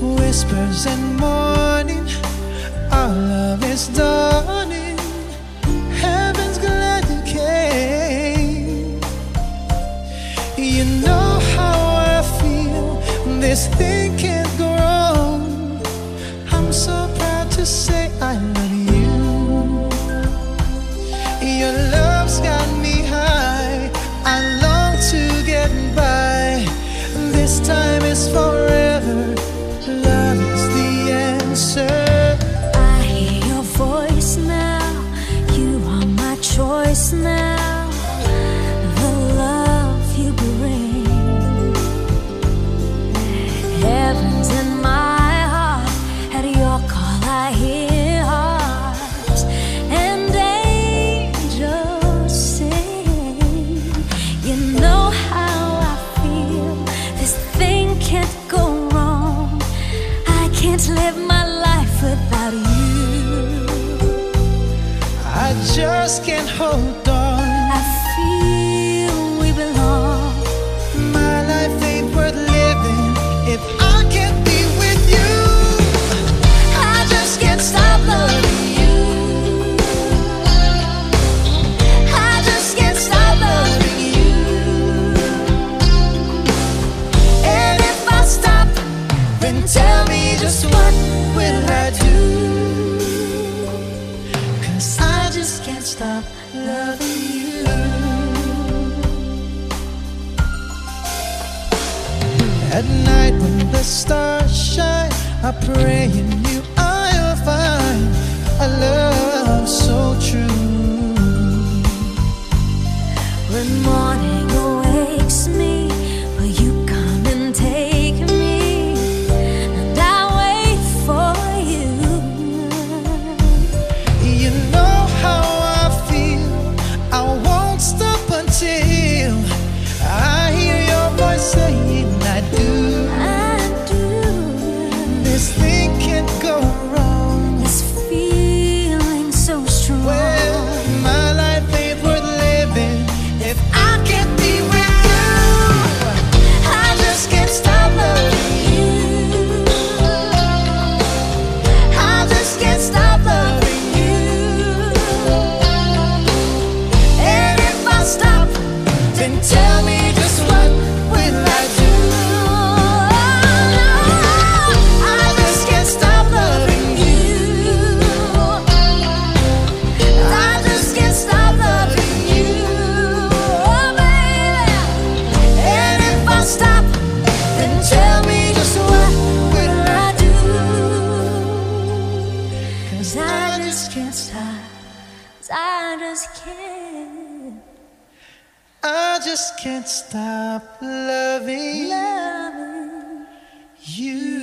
whispers and morning. Our love is dawning. Heaven's glad you came. You know how I feel. This thing. Oh. hope stop loving you. At night when the stars shine, I pray can. I just can't stop loving, loving you.